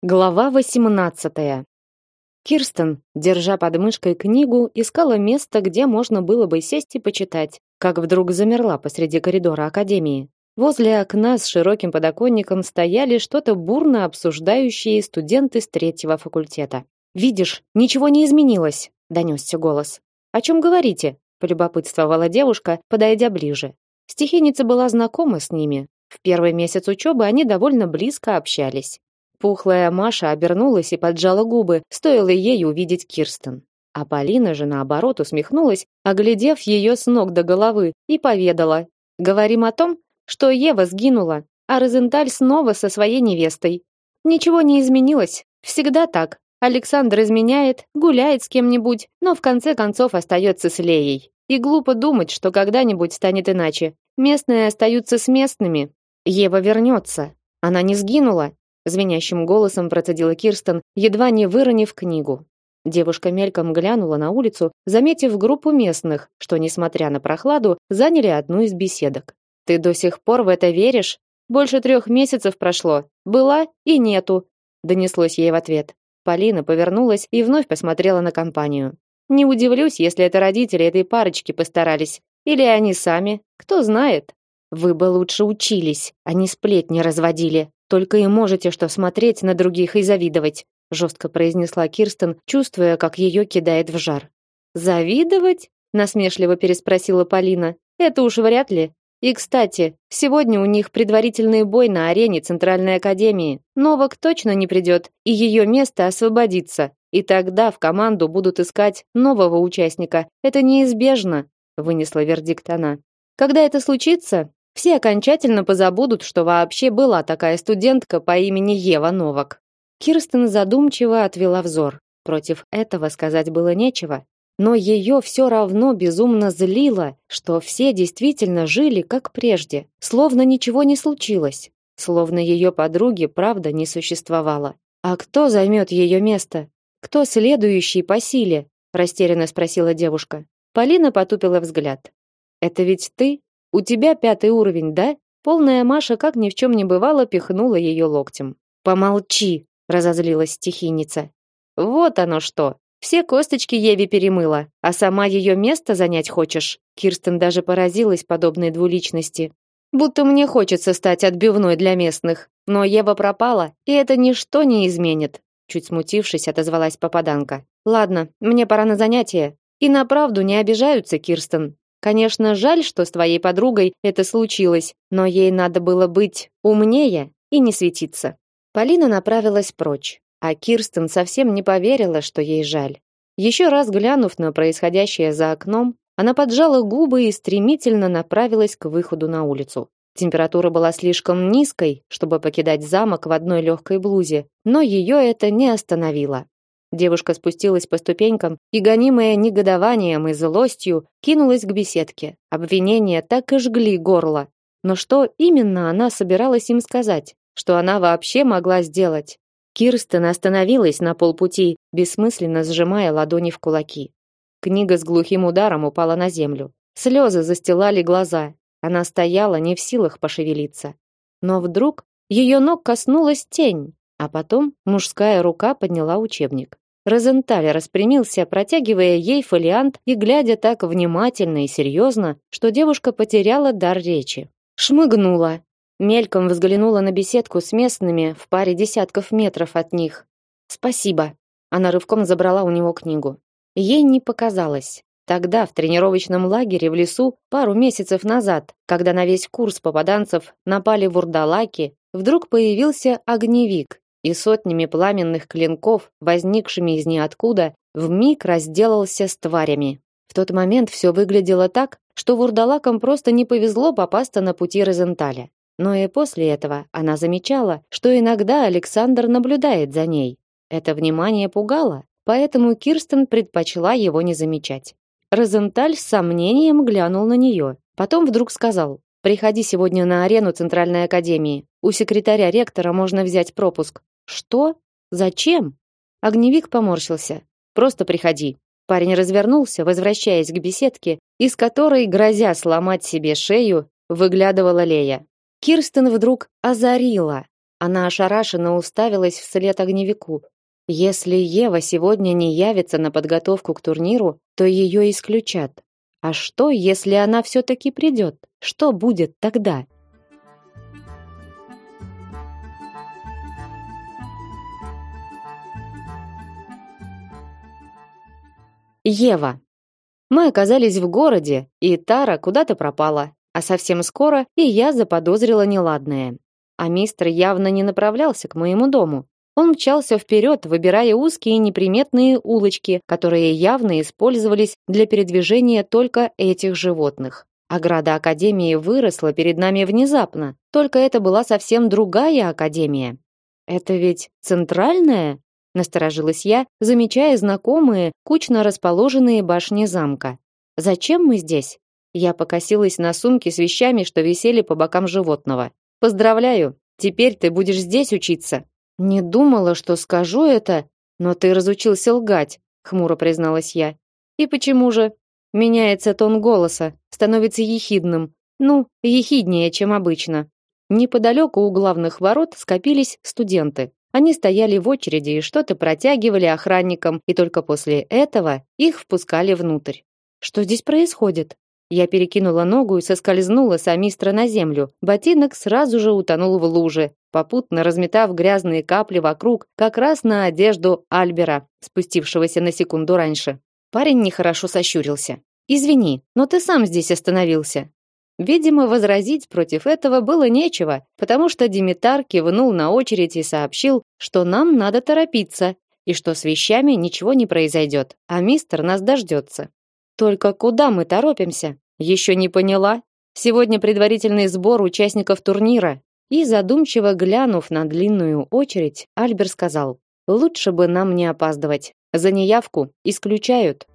Глава 18. Кирстен, держа под мышкой книгу, искала место, где можно было бы сесть и почитать, как вдруг замерла посреди коридора академии. Возле окна с широким подоконником стояли что-то бурно обсуждающие студенты с третьего факультета. «Видишь, ничего не изменилось», — донесся голос. «О чем говорите?» — полюбопытствовала девушка, подойдя ближе. Стихийница была знакома с ними. В первый месяц учебы они довольно близко общались. Пухлая Маша обернулась и поджала губы, стоило ей увидеть Кирстен. А Полина же, наоборот, усмехнулась, оглядев ее с ног до головы, и поведала. «Говорим о том, что Ева сгинула, а Розенталь снова со своей невестой. Ничего не изменилось. Всегда так. Александр изменяет, гуляет с кем-нибудь, но в конце концов остается с Леей. И глупо думать, что когда-нибудь станет иначе. Местные остаются с местными. Ева вернется. Она не сгинула, звенящим голосом процедила Кирстен, едва не выронив книгу. Девушка мельком глянула на улицу, заметив группу местных, что несмотря на прохладу, заняли одну из беседок. Ты до сих пор в это веришь? Больше трех месяцев прошло. Была и нету, донеслось ей в ответ. Полина повернулась и вновь посмотрела на компанию. Не удивлюсь, если это родители этой парочки постарались, или они сами, кто знает. Вы бы лучше учились, а не сплетни разводили, только и можете что смотреть на других и завидовать, жестко произнесла Кирстен, чувствуя, как ее кидает в жар. Завидовать? насмешливо переспросила Полина. Это уж вряд ли. И, кстати, сегодня у них предварительный бой на арене Центральной академии. Новак точно не придет, и ее место освободится. И тогда в команду будут искать нового участника. Это неизбежно, вынесла вердикт она. Когда это случится, все окончательно позабудут, что вообще была такая студентка по имени Ева Новак. Кирстен задумчиво отвела взор. Против этого сказать было нечего, но ее все равно безумно злило, что все действительно жили как прежде, словно ничего не случилось, словно ее подруги правда не существовало. А кто займет ее место? Кто следующий по силе? растерянно спросила девушка. Полина потупила взгляд. Это ведь ты? У тебя пятый уровень, да? Полная Маша, как ни в чем не бывало, пихнула ее локтем. Помолчи, разозлилась стихийница. Вот оно что. Все косточки Еве перемыла, а сама ее место занять хочешь? Кирстен даже поразилась подобной двуличности. Будто мне хочется стать отбивной для местных, но Ева пропала, и это ничто не изменит. Чуть смутившись, отозвалась попаданка. Ладно, мне пора на занятия. И на правду не обижаются, Кирстен. Конечно, жаль, что с твоей подругой это случилось, но ей надо было быть умнее и не светиться. Полина направилась прочь, а Кирстен совсем не поверила, что ей жаль. Еще раз глянув на происходящее за окном, она поджала губы и стремительно направилась к выходу на улицу. Температура была слишком низкой, чтобы покидать замок в одной легкой блузе, но ее это не остановило. Девушка спустилась по ступенькам и, гонимая негодованием и злостью, кинулась к беседке. Обвинения так и жгли горло. Но что именно она собиралась им сказать? Что она вообще могла сделать? Кирстен остановилась на полпути, бессмысленно сжимая ладони в кулаки. Книга с глухим ударом упала на землю. Слезы застилали глаза. Она стояла не в силах пошевелиться. Но вдруг ее ног коснулась тень, а потом мужская рука подняла учебник. Розенталь распрямился, протягивая ей фолиант и глядя так внимательно и серьезно, что девушка потеряла дар речи. Шмыгнула, мельком взглянула на беседку с местными в паре десятков метров от них. Спасибо. Она рывком забрала у него книгу. Ей не показалось. Тогда в тренировочном лагере в лесу пару месяцев назад, когда на весь курс попаданцев напали вурдалаки, вдруг появился огневик и сотнями пламенных клинков, возникшими из ниоткуда, вмиг разделался с тварями. В тот момент все выглядело так, что вурдалакам просто не повезло попасться на пути Розенталя. Но и после этого она замечала, что иногда Александр наблюдает за ней. Это внимание пугало, поэтому Кирстен предпочла его не замечать. Розенталь с сомнением глянул на нее, потом вдруг сказал: "Приходи сегодня на арену Центральной академии. У секретаря ректора можно взять пропуск. Что? Зачем? Огневик поморщился. Просто приходи. Парень развернулся, возвращаясь к беседке, из которой, грозя сломать себе шею, выглядывала Лея. Кирстен вдруг озарила. Она ошарашенно уставилась вслед огневику. Если Ева сегодня не явится на подготовку к турниру, то ее исключат. А что, если она все-таки придет? Что будет тогда? Ева. Мы оказались в городе, и Тара куда-то пропала, а совсем скоро и я заподозрила неладное. А мистер явно не направлялся к моему дому. Он мчался вперед, выбирая узкие неприметные улочки, которые явно использовались для передвижения только этих животных. Ограда Академии выросла перед нами внезапно, только это была совсем другая Академия. Это ведь центральная? Насторожилась я, замечая знакомые, кучно расположенные башни замка. Зачем мы здесь? Я покосилась на сумки с вещами, что висели по бокам животного. Поздравляю, теперь ты будешь здесь учиться. Не думала, что скажу это, но ты разучился лгать, хмуро призналась я. И почему же? Меняется тон голоса, становится ехидным. Ну, ехиднее, чем обычно. Неподалеку у главных ворот скопились студенты. Они стояли в очереди и что-то протягивали охранникам, и только после этого их впускали внутрь. Что здесь происходит? Я перекинула ногу и соскользнула с амистра на землю. Ботинок сразу же утонул в луже, попутно разметав грязные капли вокруг, как раз на одежду Альбера, спустившегося на секунду раньше. Парень нехорошо сощурился. Извини, но ты сам здесь остановился. Видимо, возразить против этого было нечего, потому что Димитар кивнул на очередь и сообщил, что нам надо торопиться и что с вещами ничего не произойдет, а мистер нас дождется. Только куда мы торопимся? Еще не поняла. Сегодня предварительный сбор участников турнира. И задумчиво глянув на длинную очередь, Альбер сказал: "Лучше бы нам не опаздывать. За неявку исключают".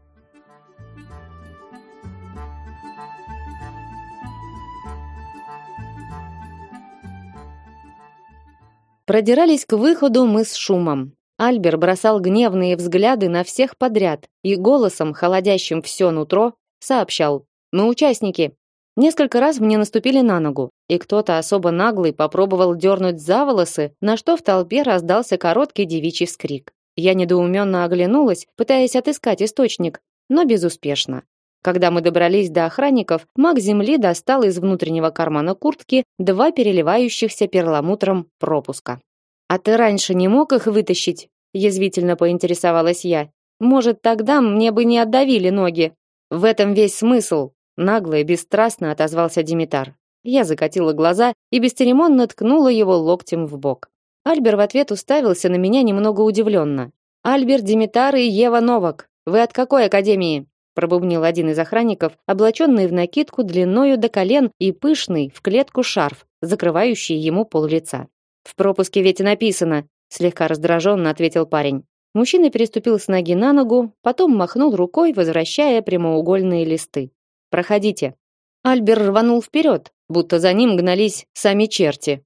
Продирались к выходу мы с шумом. Альбер бросал гневные взгляды на всех подряд и голосом, холодящим все нутро, сообщал: "Мы участники". Несколько раз мне наступили на ногу, и кто-то особо наглый попробовал дернуть за волосы, на что в толпе раздался короткий девичий скрик. Я недоуменно оглянулась, пытаясь отыскать источник, но безуспешно. Когда мы добрались до охранников, маг земли достал из внутреннего кармана куртки два переливающихся перламутром пропуска. А ты раньше не мог их вытащить? язвительно поинтересовалась я. Может, тогда мне бы не отдавили ноги. В этом весь смысл, нагло и бесстрастно отозвался Димитар. Я закатила глаза и бесцеремонно ткнула его локтем в бок. Альбер в ответ уставился на меня немного удивленно. Альбер Димитар и Ева Новак. Вы от какой академии? Пробубнил один из охранников, облаченный в накидку длиною до колен и пышный в клетку шарф, закрывающий ему пол лица. В пропуске ведь написано, слегка раздраженно ответил парень. Мужчина переступил с ноги на ногу, потом махнул рукой, возвращая прямоугольные листы. Проходите. Альбер рванул вперед, будто за ним гнались сами черти.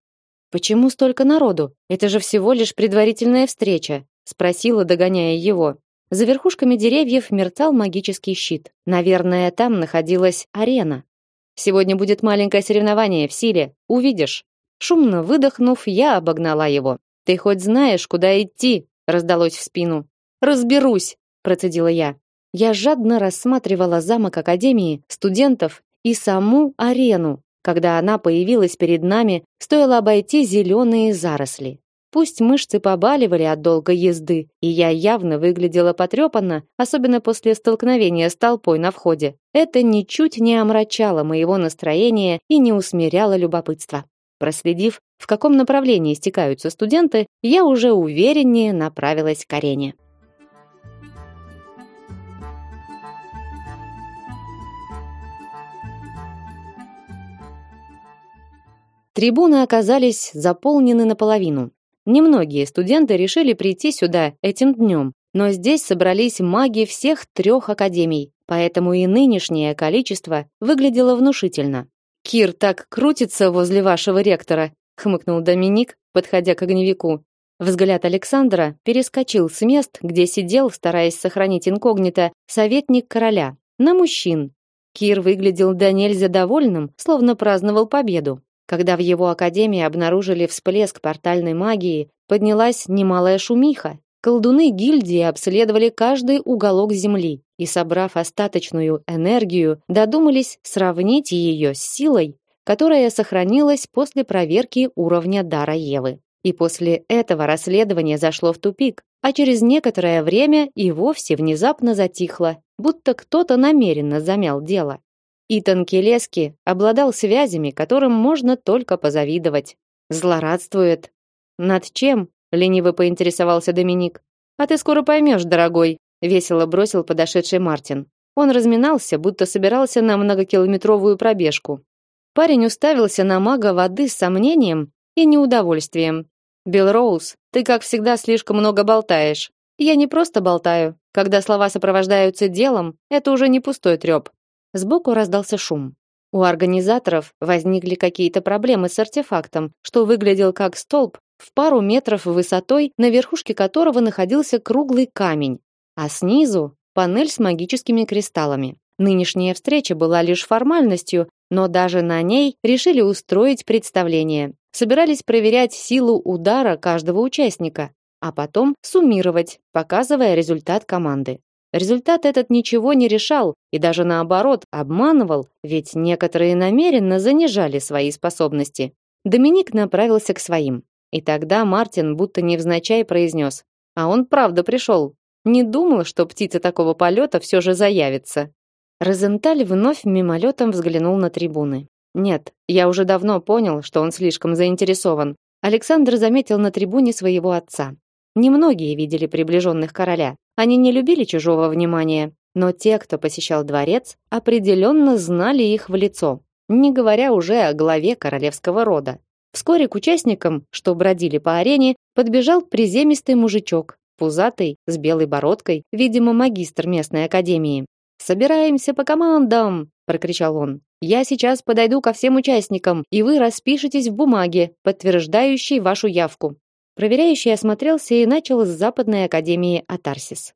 Почему столько народу? Это же всего лишь предварительная встреча, спросила, догоняя его. За верхушками деревьев мерцал магический щит. Наверное, там находилась арена. Сегодня будет маленькое соревнование в силе, увидишь. Шумно выдохнув, я обогнала его. Ты хоть знаешь, куда идти? раздалось в спину. Разберусь, процедила я. Я жадно рассматривала замок академии, студентов и саму арену. Когда она появилась перед нами, стоило обойти зеленые заросли. Пусть мышцы побаливали от долгой езды, и я явно выглядела потрепанно, особенно после столкновения с толпой на входе. Это ничуть не омрачало моего настроения и не усмиряло любопытство. Проследив, в каком направлении стекаются студенты, я уже увереннее направилась к арене. Трибуны оказались заполнены наполовину. Немногие студенты решили прийти сюда этим днем, но здесь собрались маги всех трех академий, поэтому и нынешнее количество выглядело внушительно. Кир так крутится возле вашего ректора, хмыкнул Доминик, подходя к огневику. Взгляд Александра перескочил с мест, где сидел, стараясь сохранить инкогнито, советник короля, на мужчин. Кир выглядел до нельзя довольным, словно праздновал победу. Когда в его академии обнаружили всплеск портальной магии, поднялась немалая шумиха. Колдуны гильдии обследовали каждый уголок земли и, собрав остаточную энергию, додумались сравнить ее с силой, которая сохранилась после проверки уровня дара Евы. И после этого расследование зашло в тупик, а через некоторое время и вовсе внезапно затихло, будто кто-то намеренно замял дело. Итан Келески обладал связями, которым можно только позавидовать. Злорадствует. Над чем? лениво поинтересовался Доминик. А ты скоро поймешь, дорогой, весело бросил подошедший Мартин. Он разминался, будто собирался на многокилометровую пробежку. Парень уставился на мага воды с сомнением и неудовольствием. Билл Роуз, ты, как всегда, слишком много болтаешь. Я не просто болтаю. Когда слова сопровождаются делом, это уже не пустой треп. Сбоку раздался шум. У организаторов возникли какие-то проблемы с артефактом, что выглядел как столб в пару метров высотой, на верхушке которого находился круглый камень, а снизу панель с магическими кристаллами. Нынешняя встреча была лишь формальностью, но даже на ней решили устроить представление собирались проверять силу удара каждого участника, а потом суммировать, показывая результат команды. Результат этот ничего не решал и даже наоборот обманывал, ведь некоторые намеренно занижали свои способности. Доминик направился к своим. И тогда Мартин будто невзначай произнес. А он правда пришел. Не думал, что птица такого полета все же заявится. Розенталь вновь мимолетом взглянул на трибуны. Нет, я уже давно понял, что он слишком заинтересован. Александр заметил на трибуне своего отца. Немногие видели приближенных короля. Они не любили чужого внимания, но те, кто посещал дворец, определенно знали их в лицо, не говоря уже о главе королевского рода. Вскоре к участникам, что бродили по арене, подбежал приземистый мужичок, пузатый, с белой бородкой, видимо, магистр местной академии. «Собираемся по командам!» – прокричал он. Я сейчас подойду ко всем участникам, и вы распишитесь в бумаге, подтверждающей вашу явку. Проверяющий осмотрелся и начал с Западной академии Атарсис.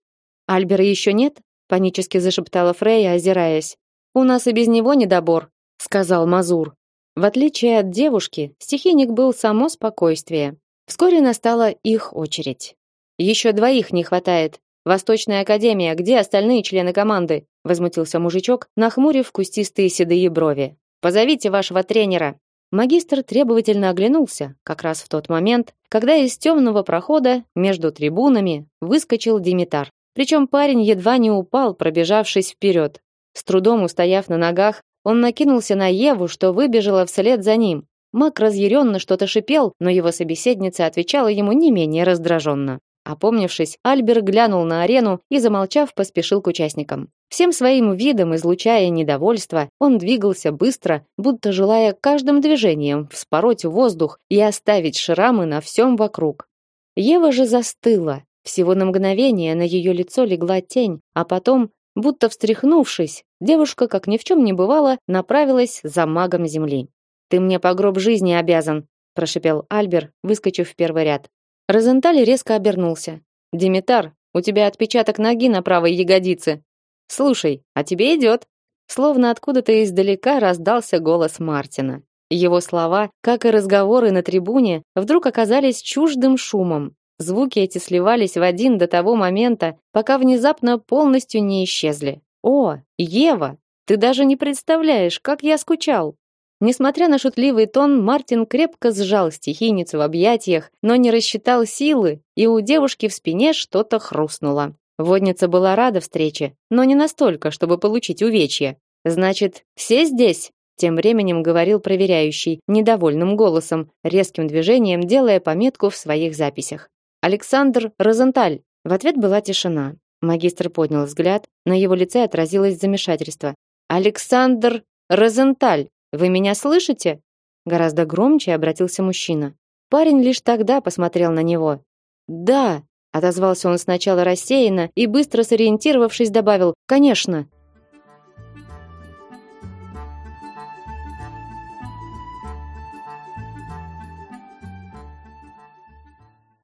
Альбера еще нет? панически зашептала Фрейя, озираясь. У нас и без него недобор, сказал Мазур. В отличие от девушки, стихийник был само спокойствие. Вскоре настала их очередь. Еще двоих не хватает. Восточная академия, где остальные члены команды? возмутился мужичок, нахмурив кустистые седые брови. Позовите вашего тренера. Магистр требовательно оглянулся, как раз в тот момент, когда из темного прохода между трибунами выскочил Димитар. Причем парень едва не упал, пробежавшись вперед. С трудом устояв на ногах, он накинулся на Еву, что выбежала вслед за ним. Мак разъяренно что-то шипел, но его собеседница отвечала ему не менее раздраженно. Опомнившись, Альбер глянул на арену и, замолчав, поспешил к участникам. Всем своим видом излучая недовольство, он двигался быстро, будто желая каждым движением вспороть воздух и оставить шрамы на всем вокруг. Ева же застыла. Всего на мгновение на ее лицо легла тень, а потом, будто встряхнувшись, девушка, как ни в чем не бывало, направилась за магом земли. «Ты мне по гроб жизни обязан», прошипел Альбер, выскочив в первый ряд. Розенталь резко обернулся. Димитар, у тебя отпечаток ноги на правой ягодице. Слушай, а тебе идет. Словно откуда-то издалека раздался голос Мартина. Его слова, как и разговоры на трибуне, вдруг оказались чуждым шумом. Звуки эти сливались в один до того момента, пока внезапно полностью не исчезли. О, Ева, ты даже не представляешь, как я скучал. Несмотря на шутливый тон, Мартин крепко сжал стихийницу в объятиях, но не рассчитал силы, и у девушки в спине что-то хрустнуло. Водница была рада встрече, но не настолько, чтобы получить увечье. Значит, все здесь? Тем временем говорил проверяющий, недовольным голосом, резким движением делая пометку в своих записях. Александр Розенталь. В ответ была тишина. Магистр поднял взгляд, на его лице отразилось замешательство. Александр Розенталь. Вы меня слышите? Гораздо громче обратился мужчина. Парень лишь тогда посмотрел на него. Да, отозвался он сначала рассеянно и быстро сориентировавшись добавил: "Конечно".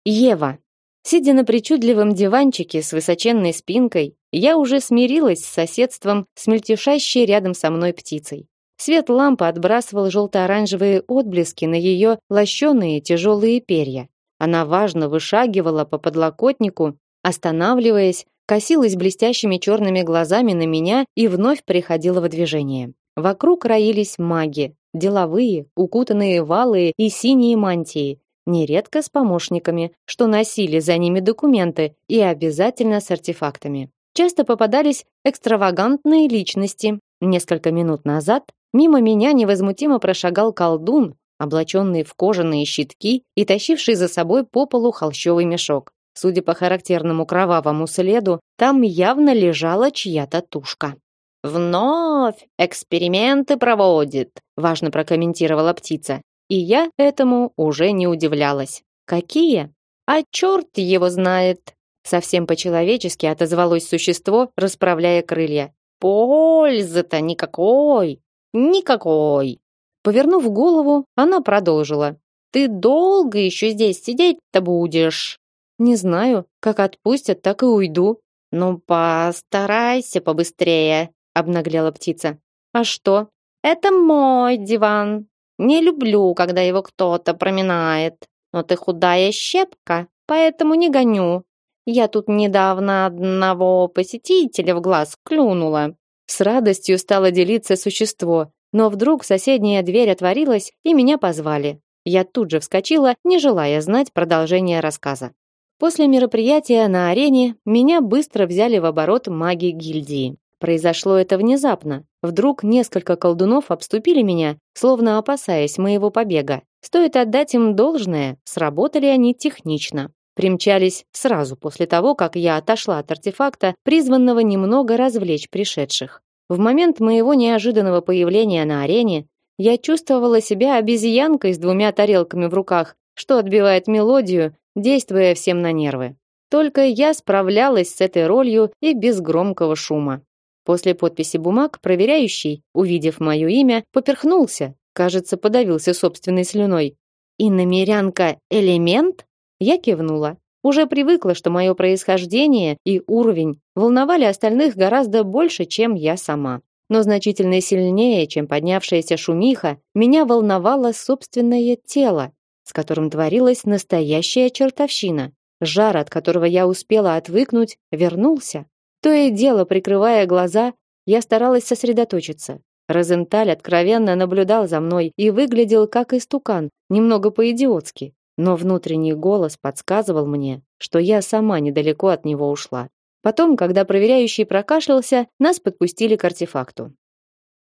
Ева. Сидя на причудливом диванчике с высоченной спинкой, я уже смирилась с соседством с мельтешащей рядом со мной птицей. Свет лампы отбрасывал желто-оранжевые отблески на ее лощеные тяжелые перья. Она важно вышагивала по подлокотнику, останавливаясь, косилась блестящими черными глазами на меня и вновь приходила в движение. Вокруг роились маги, деловые, укутанные валые и синие мантии, нередко с помощниками, что носили за ними документы и обязательно с артефактами. Часто попадались экстравагантные личности. Несколько минут назад мимо меня невозмутимо прошагал колдун, облаченный в кожаные щитки и тащивший за собой по полу холщовый мешок. Судя по характерному кровавому следу, там явно лежала чья-то тушка. «Вновь эксперименты проводит», — важно прокомментировала птица. И я этому уже не удивлялась. «Какие?» «А черт его знает!» Совсем по-человечески отозвалось существо, расправляя крылья. «Пользы-то никакой! Никакой!» Повернув голову, она продолжила. «Ты долго еще здесь сидеть-то будешь?» Не знаю, как отпустят, так и уйду. Ну, постарайся побыстрее, обнаглела птица. А что? Это мой диван. Не люблю, когда его кто-то проминает. Но ты худая щепка, поэтому не гоню. Я тут недавно одного посетителя в глаз клюнула. С радостью стало делиться существо, но вдруг соседняя дверь отворилась, и меня позвали. Я тут же вскочила, не желая знать продолжение рассказа. После мероприятия на арене меня быстро взяли в оборот маги гильдии. Произошло это внезапно. Вдруг несколько колдунов обступили меня, словно опасаясь моего побега. Стоит отдать им должное, сработали они технично. Примчались сразу после того, как я отошла от артефакта, призванного немного развлечь пришедших. В момент моего неожиданного появления на арене я чувствовала себя обезьянкой с двумя тарелками в руках, что отбивает мелодию действуя всем на нервы. Только я справлялась с этой ролью и без громкого шума. После подписи бумаг проверяющий, увидев мое имя, поперхнулся, кажется, подавился собственной слюной. И намерянка элемент? Я кивнула. Уже привыкла, что мое происхождение и уровень волновали остальных гораздо больше, чем я сама. Но значительно сильнее, чем поднявшаяся шумиха, меня волновало собственное тело, с которым творилась настоящая чертовщина. Жар, от которого я успела отвыкнуть, вернулся. То и дело, прикрывая глаза, я старалась сосредоточиться. Розенталь откровенно наблюдал за мной и выглядел как истукан, немного по-идиотски. Но внутренний голос подсказывал мне, что я сама недалеко от него ушла. Потом, когда проверяющий прокашлялся, нас подпустили к артефакту.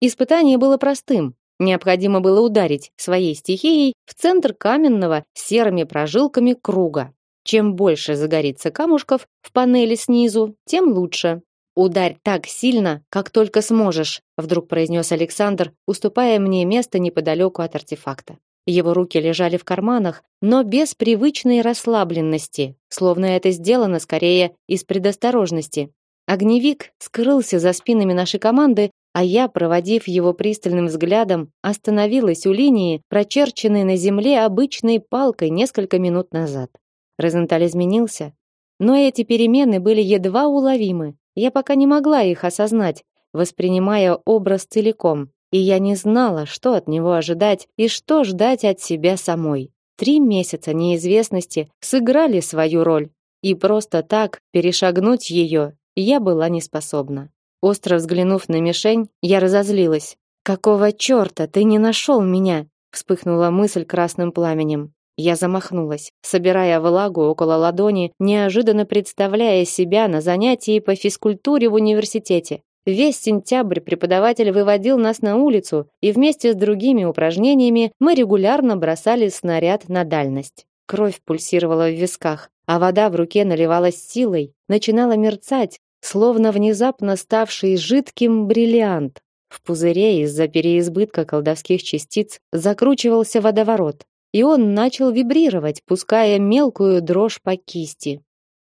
Испытание было простым. Необходимо было ударить своей стихией в центр каменного с серыми прожилками круга. Чем больше загорится камушков в панели снизу, тем лучше. Ударь так сильно, как только сможешь, вдруг произнес Александр, уступая мне место неподалеку от артефакта. Его руки лежали в карманах, но без привычной расслабленности, словно это сделано скорее из предосторожности. Огневик скрылся за спинами нашей команды, а я, проводив его пристальным взглядом, остановилась у линии, прочерченной на земле обычной палкой несколько минут назад. Розенталь изменился, но эти перемены были едва уловимы. Я пока не могла их осознать, воспринимая образ целиком, и я не знала, что от него ожидать и что ждать от себя самой. Три месяца неизвестности сыграли свою роль, и просто так перешагнуть ее я была не способна. Остро взглянув на мишень, я разозлилась. Какого чёрта ты не нашел меня? Вспыхнула мысль красным пламенем. Я замахнулась, собирая влагу около ладони, неожиданно представляя себя на занятии по физкультуре в университете. Весь сентябрь преподаватель выводил нас на улицу, и вместе с другими упражнениями мы регулярно бросали снаряд на дальность. Кровь пульсировала в висках, а вода в руке наливалась силой, начинала мерцать, словно внезапно ставший жидким бриллиант. В пузыре из-за переизбытка колдовских частиц закручивался водоворот, и он начал вибрировать, пуская мелкую дрожь по кисти.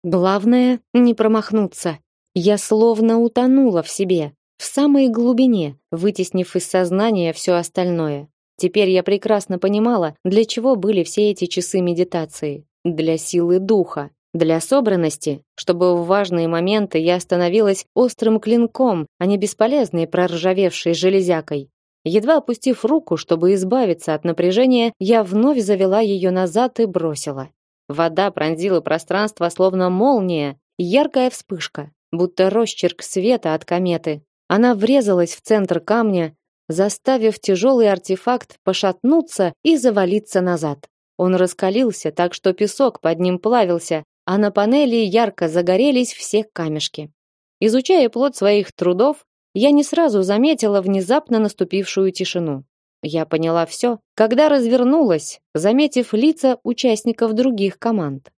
Главное не промахнуться. Я словно утонула в себе, в самой глубине, вытеснив из сознания все остальное. Теперь я прекрасно понимала, для чего были все эти часы медитации. Для силы духа, для собранности, чтобы в важные моменты я становилась острым клинком, а не бесполезной проржавевшей железякой. Едва опустив руку, чтобы избавиться от напряжения, я вновь завела ее назад и бросила. Вода пронзила пространство словно молния, яркая вспышка, будто росчерк света от кометы. Она врезалась в центр камня, заставив тяжелый артефакт пошатнуться и завалиться назад. Он раскалился так, что песок под ним плавился, а на панели ярко загорелись все камешки. Изучая плод своих трудов, я не сразу заметила внезапно наступившую тишину. Я поняла все, когда развернулась, заметив лица участников других команд.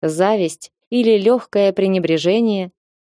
Зависть или легкое пренебрежение.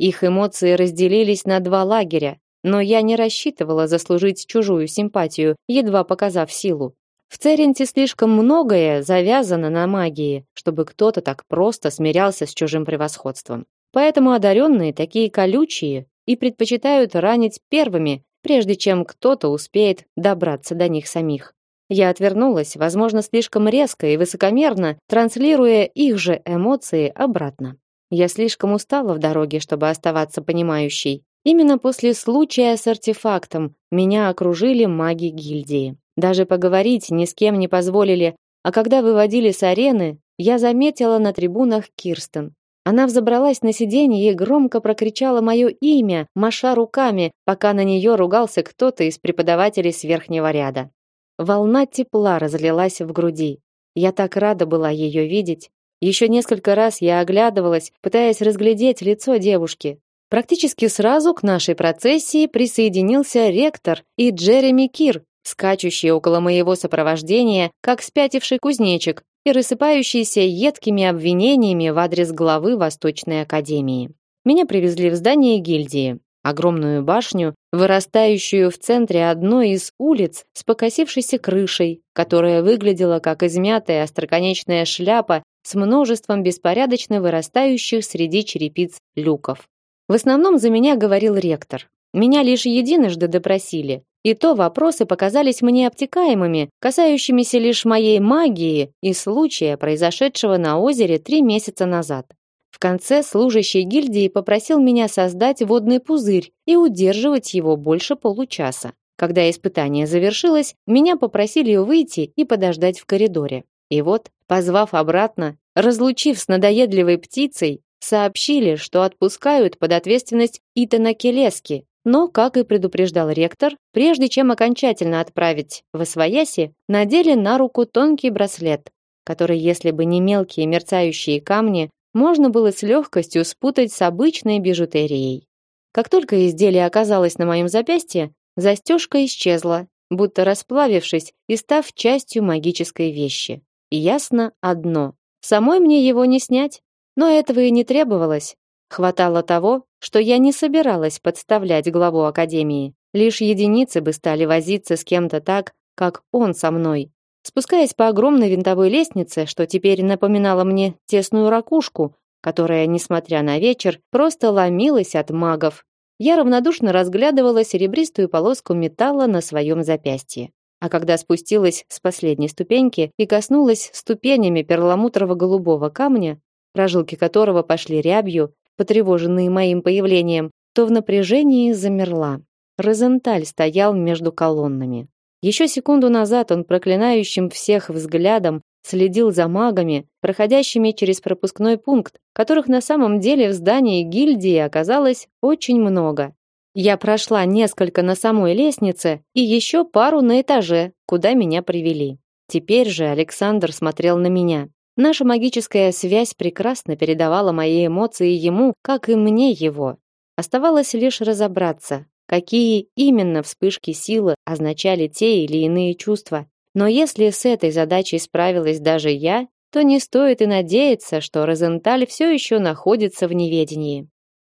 Их эмоции разделились на два лагеря, но я не рассчитывала заслужить чужую симпатию, едва показав силу. В Церенте слишком многое завязано на магии, чтобы кто-то так просто смирялся с чужим превосходством. Поэтому одаренные такие колючие и предпочитают ранить первыми, прежде чем кто-то успеет добраться до них самих. Я отвернулась, возможно, слишком резко и высокомерно, транслируя их же эмоции обратно. Я слишком устала в дороге, чтобы оставаться понимающей. Именно после случая с артефактом меня окружили маги гильдии. Даже поговорить ни с кем не позволили, а когда выводили с арены, я заметила на трибунах Кирстен. Она взобралась на сиденье и громко прокричала мое имя, маша руками, пока на нее ругался кто-то из преподавателей с верхнего ряда. Волна тепла разлилась в груди. Я так рада была ее видеть. Еще несколько раз я оглядывалась, пытаясь разглядеть лицо девушки. Практически сразу к нашей процессии присоединился ректор и Джереми Кир, скачущий около моего сопровождения, как спятивший кузнечик, и рассыпающийся едкими обвинениями в адрес главы Восточной академии. Меня привезли в здание гильдии, огромную башню, вырастающую в центре одной из улиц с покосившейся крышей, которая выглядела как измятая остроконечная шляпа с множеством беспорядочно вырастающих среди черепиц люков. В основном за меня говорил ректор. Меня лишь единожды допросили, и то вопросы показались мне обтекаемыми, касающимися лишь моей магии и случая, произошедшего на озере три месяца назад. В конце служащий гильдии попросил меня создать водный пузырь и удерживать его больше получаса. Когда испытание завершилось, меня попросили выйти и подождать в коридоре. И вот, позвав обратно, разлучив с надоедливой птицей, сообщили, что отпускают под ответственность Итана Келески, но, как и предупреждал ректор, прежде чем окончательно отправить в Освояси, надели на руку тонкий браслет, который, если бы не мелкие мерцающие камни, можно было с легкостью спутать с обычной бижутерией. Как только изделие оказалось на моем запястье, застежка исчезла, будто расплавившись и став частью магической вещи. И ясно одно: самой мне его не снять, но этого и не требовалось. Хватало того, что я не собиралась подставлять главу академии. Лишь единицы бы стали возиться с кем-то так, как он со мной. Спускаясь по огромной винтовой лестнице, что теперь напоминало мне тесную ракушку, которая, несмотря на вечер, просто ломилась от магов, я равнодушно разглядывала серебристую полоску металла на своем запястье. А когда спустилась с последней ступеньки и коснулась ступенями перламутрово-голубого камня, прожилки которого пошли рябью, потревоженные моим появлением, то в напряжении замерла. Розенталь стоял между колоннами. Еще секунду назад он проклинающим всех взглядом следил за магами, проходящими через пропускной пункт, которых на самом деле в здании гильдии оказалось очень много. Я прошла несколько на самой лестнице и еще пару на этаже, куда меня привели. Теперь же Александр смотрел на меня. Наша магическая связь прекрасно передавала мои эмоции ему, как и мне его. Оставалось лишь разобраться, какие именно вспышки силы означали те или иные чувства. Но если с этой задачей справилась даже я, то не стоит и надеяться, что Розенталь все еще находится в неведении.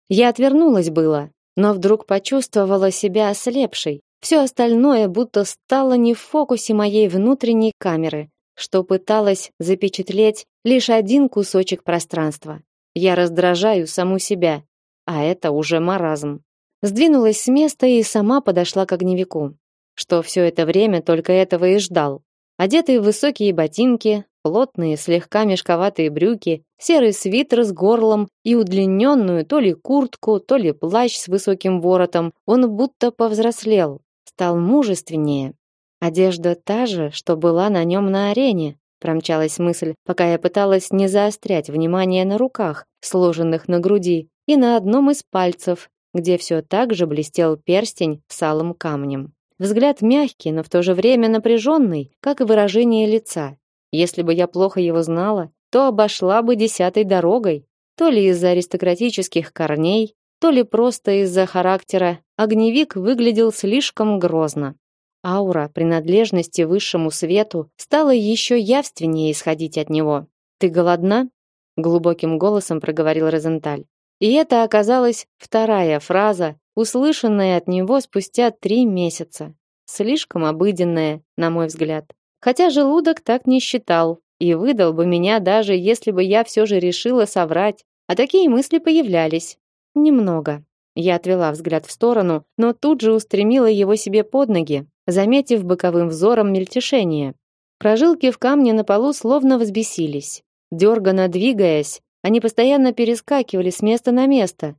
Я отвернулась было, но вдруг почувствовала себя ослепшей. Все остальное будто стало не в фокусе моей внутренней камеры, что пыталась запечатлеть лишь один кусочек пространства. Я раздражаю саму себя, а это уже маразм. Сдвинулась с места и сама подошла к огневику, что все это время только этого и ждал. Одетый в высокие ботинки, плотные, слегка мешковатые брюки, серый свитер с горлом и удлиненную то ли куртку, то ли плащ с высоким воротом, он будто повзрослел, стал мужественнее. Одежда та же, что была на нем на арене, промчалась мысль, пока я пыталась не заострять внимание на руках, сложенных на груди, и на одном из пальцев, где все так же блестел перстень с алым камнем. Взгляд мягкий, но в то же время напряженный, как и выражение лица. Если бы я плохо его знала, то обошла бы десятой дорогой, то ли из-за аристократических корней, то ли просто из-за характера. Огневик выглядел слишком грозно. Аура принадлежности высшему свету стала еще явственнее исходить от него. Ты голодна? глубоким голосом проговорил Розенталь. И это оказалась вторая фраза, услышанная от него спустя три месяца. Слишком обыденная, на мой взгляд. Хотя желудок так не считал и выдал бы меня даже если бы я все же решила соврать. А такие мысли появлялись. Немного. Я отвела взгляд в сторону, но тут же устремила его себе под ноги, заметив боковым взором мельтешение. Прожилки в камне на полу словно взбесились. Дерганно двигаясь, они постоянно перескакивали с места на место.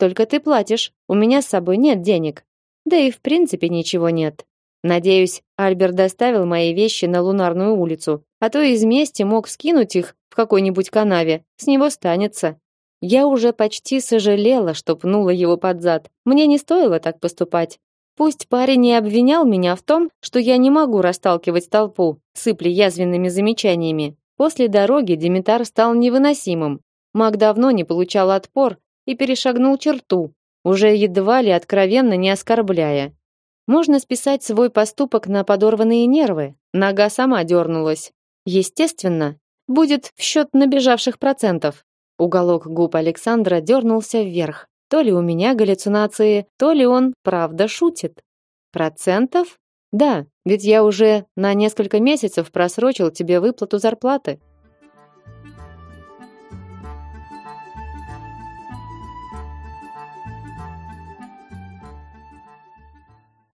Только ты платишь, у меня с собой нет денег. Да и в принципе ничего нет. Надеюсь, Альберт доставил мои вещи на Лунарную улицу, а то из мести мог скинуть их в какой-нибудь канаве. С него станется. Я уже почти сожалела, что пнула его под зад. Мне не стоило так поступать. Пусть парень не обвинял меня в том, что я не могу расталкивать толпу, сыпли язвенными замечаниями. После дороги Димитар стал невыносимым. Маг давно не получал отпор и перешагнул черту, уже едва ли откровенно не оскорбляя. Можно списать свой поступок на подорванные нервы. Нога сама дернулась. Естественно, будет в счет набежавших процентов. Уголок губ Александра дернулся вверх. То ли у меня галлюцинации, то ли он правда шутит. Процентов? Да, ведь я уже на несколько месяцев просрочил тебе выплату зарплаты.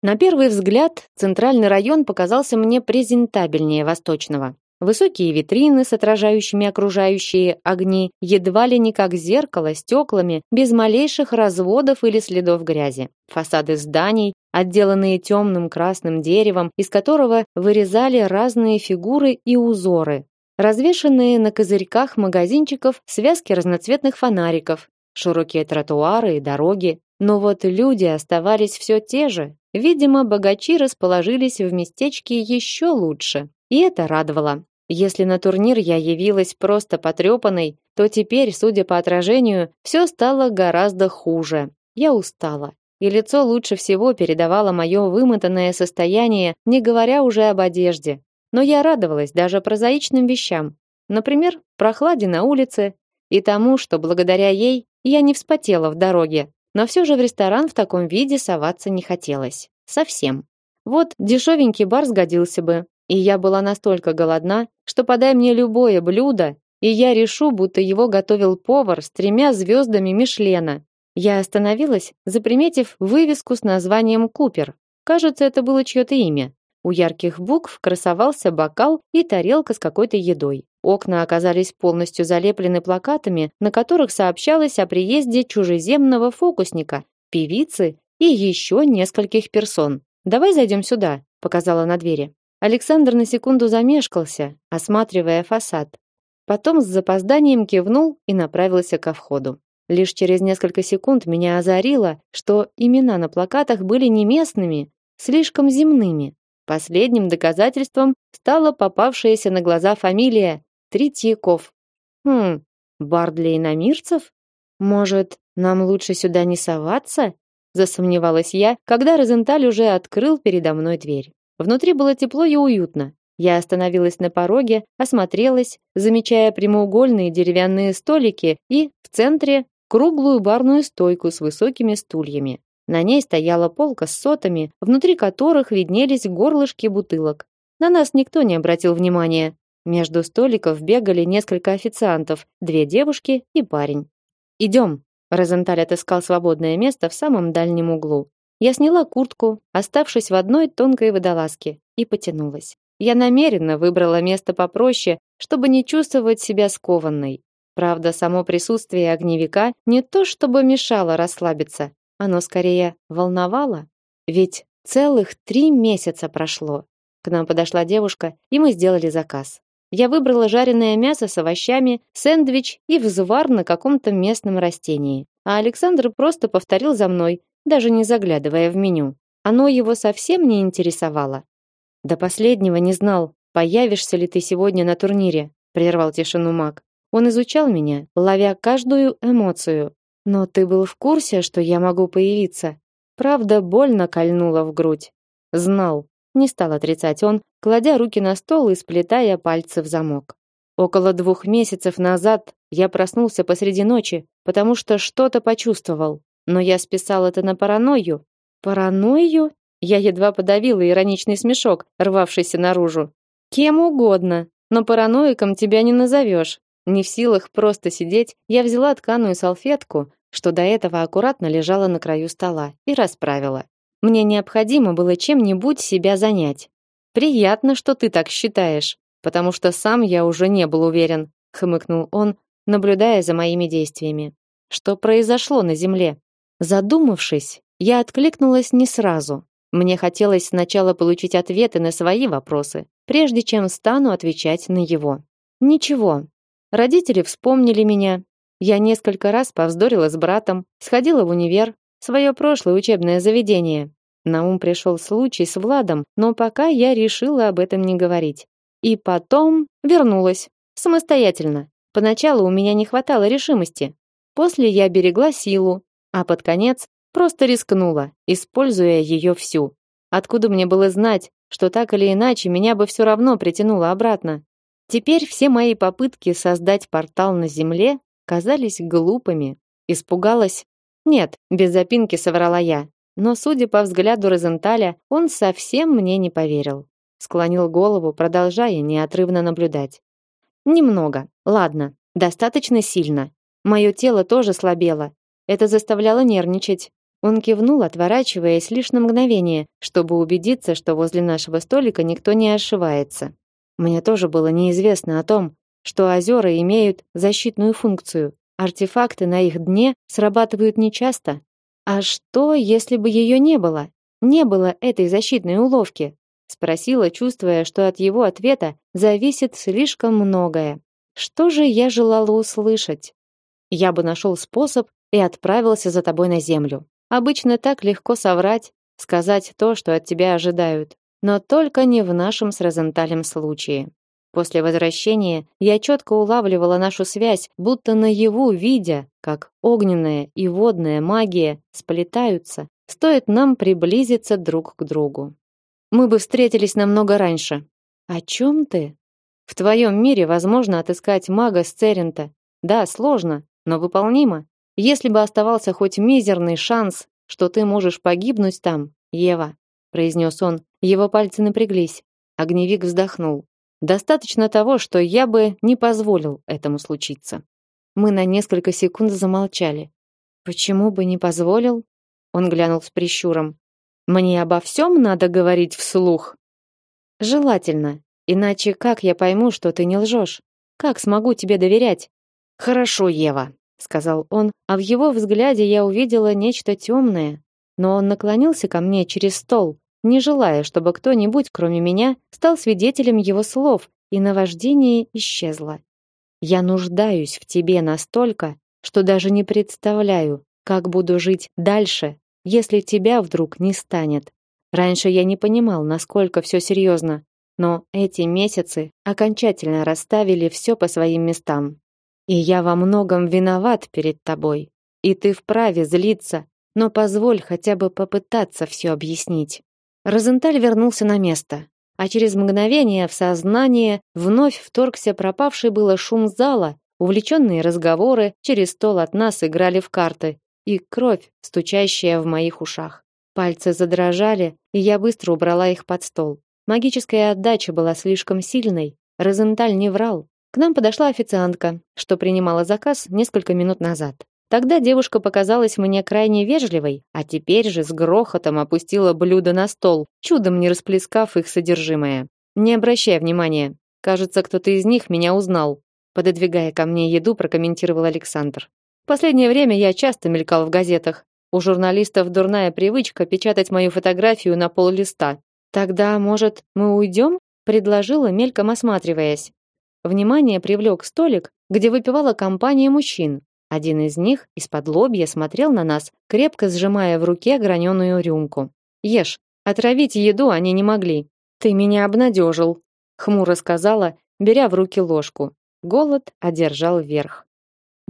На первый взгляд, центральный район показался мне презентабельнее восточного. Высокие витрины с отражающими окружающие огни, едва ли не как зеркало, стеклами, без малейших разводов или следов грязи. Фасады зданий, отделанные темным красным деревом, из которого вырезали разные фигуры и узоры. Развешенные на козырьках магазинчиков связки разноцветных фонариков, широкие тротуары и дороги. Но вот люди оставались все те же. Видимо, богачи расположились в местечке еще лучше. И это радовало. Если на турнир я явилась просто потрепанной, то теперь, судя по отражению, все стало гораздо хуже. Я устала, и лицо лучше всего передавало мое вымотанное состояние, не говоря уже об одежде. Но я радовалась даже прозаичным вещам. Например, прохладе на улице и тому, что благодаря ей я не вспотела в дороге. Но все же в ресторан в таком виде соваться не хотелось. Совсем. Вот дешевенький бар сгодился бы, и я была настолько голодна, что подай мне любое блюдо, и я решу, будто его готовил повар с тремя звездами Мишлена. Я остановилась, заприметив вывеску с названием Купер. Кажется, это было чье-то имя. У ярких букв красовался бокал и тарелка с какой-то едой. Окна оказались полностью залеплены плакатами, на которых сообщалось о приезде чужеземного фокусника, певицы и еще нескольких персон. «Давай зайдем сюда», — показала на двери. Александр на секунду замешкался, осматривая фасад. Потом с запозданием кивнул и направился ко входу. Лишь через несколько секунд меня озарило, что имена на плакатах были не местными, слишком земными. Последним доказательством стала попавшаяся на глаза фамилия Третьяков. Хм, Бардли и Намирцев? Может, нам лучше сюда не соваться? Засомневалась я, когда Розенталь уже открыл передо мной дверь. Внутри было тепло и уютно. Я остановилась на пороге, осмотрелась, замечая прямоугольные деревянные столики и в центре круглую барную стойку с высокими стульями. На ней стояла полка с сотами, внутри которых виднелись горлышки бутылок. На нас никто не обратил внимания. Между столиков бегали несколько официантов, две девушки и парень. «Идем», — Розенталь отыскал свободное место в самом дальнем углу. Я сняла куртку, оставшись в одной тонкой водолазке, и потянулась. Я намеренно выбрала место попроще, чтобы не чувствовать себя скованной. Правда, само присутствие огневика не то чтобы мешало расслабиться, оно скорее волновало. Ведь Целых три месяца прошло. К нам подошла девушка, и мы сделали заказ. Я выбрала жареное мясо с овощами, сэндвич и взвар на каком-то местном растении. А Александр просто повторил за мной, даже не заглядывая в меню. Оно его совсем не интересовало. До последнего не знал, появишься ли ты сегодня на турнире, прервал тишину Мак. Он изучал меня, ловя каждую эмоцию. Но ты был в курсе, что я могу появиться? Правда, больно кольнула в грудь. Знал, не стал отрицать он, кладя руки на стол и сплетая пальцы в замок. Около двух месяцев назад я проснулся посреди ночи, потому что что-то почувствовал. Но я списал это на паранойю. Паранойю? Я едва подавила ироничный смешок, рвавшийся наружу. Кем угодно, но параноиком тебя не назовешь. Не в силах просто сидеть, я взяла тканую салфетку, что до этого аккуратно лежала на краю стола, и расправила. Мне необходимо было чем-нибудь себя занять. Приятно, что ты так считаешь, потому что сам я уже не был уверен, хмыкнул он, наблюдая за моими действиями. Что произошло на земле? Задумавшись, я откликнулась не сразу. Мне хотелось сначала получить ответы на свои вопросы, прежде чем стану отвечать на его. Ничего. Родители вспомнили меня. Я несколько раз повздорила с братом, сходила в универ, свое прошлое учебное заведение. На ум пришел случай с Владом, но пока я решила об этом не говорить. И потом вернулась самостоятельно. Поначалу у меня не хватало решимости. После я берегла силу, а под конец просто рискнула, используя ее всю. Откуда мне было знать, что так или иначе меня бы все равно притянуло обратно? Теперь все мои попытки создать портал на земле казались глупыми. Испугалась нет, без запинки соврала я. Но, судя по взгляду Розенталя, он совсем мне не поверил. Склонил голову, продолжая неотрывно наблюдать. Немного. Ладно, достаточно сильно. Мое тело тоже слабело. Это заставляло нервничать. Он кивнул, отворачиваясь лишь на мгновение, чтобы убедиться, что возле нашего столика никто не ошивается. Мне тоже было неизвестно о том, что озера имеют защитную функцию. Артефакты на их дне срабатывают нечасто. А что, если бы ее не было? Не было этой защитной уловки? спросила, чувствуя, что от его ответа зависит слишком многое. Что же я желала услышать? Я бы нашел способ и отправился за тобой на землю. Обычно так легко соврать, сказать то, что от тебя ожидают, но только не в нашем с Розенталем случае. После возвращения я четко улавливала нашу связь, будто наяву видя, как огненная и водная магия сплетаются, стоит нам приблизиться друг к другу. Мы бы встретились намного раньше. О чем ты? В твоем мире возможно отыскать мага с Церента. Да, сложно, но выполнимо. Если бы оставался хоть мизерный шанс, что ты можешь погибнуть там, Ева, произнес он. Его пальцы напряглись. Огневик вздохнул. Достаточно того, что я бы не позволил этому случиться. Мы на несколько секунд замолчали. Почему бы не позволил? Он глянул с прищуром. Мне обо всем надо говорить вслух. Желательно, иначе как я пойму, что ты не лжешь? Как смогу тебе доверять? Хорошо, Ева, сказал он, а в его взгляде я увидела нечто темное. Но он наклонился ко мне через стол, не желая, чтобы кто-нибудь, кроме меня, стал свидетелем его слов, и наваждение исчезло. Я нуждаюсь в тебе настолько, что даже не представляю, как буду жить дальше, если тебя вдруг не станет. Раньше я не понимал, насколько все серьезно, но эти месяцы окончательно расставили все по своим местам. И я во многом виноват перед тобой. И ты вправе злиться, но позволь хотя бы попытаться все объяснить. Розенталь вернулся на место, а через мгновение в сознание вновь вторгся пропавший было шум зала, увлеченные разговоры через стол от нас играли в карты и кровь, стучащая в моих ушах. Пальцы задрожали, и я быстро убрала их под стол. Магическая отдача была слишком сильной. Розенталь не врал. К нам подошла официантка, что принимала заказ несколько минут назад. Тогда девушка показалась мне крайне вежливой, а теперь же с грохотом опустила блюда на стол, чудом не расплескав их содержимое. Не обращай внимания. Кажется, кто-то из них меня узнал. Пододвигая ко мне еду, прокомментировал Александр. В последнее время я часто мелькал в газетах. У журналистов дурная привычка печатать мою фотографию на пол листа. Тогда, может, мы уйдем? предложила мельком осматриваясь. Внимание привлек столик, где выпивала компания мужчин. Один из них из-под лобья смотрел на нас, крепко сжимая в руке граненую рюмку. Ешь, отравить еду они не могли. Ты меня обнадежил, хмуро сказала, беря в руки ложку. Голод одержал верх.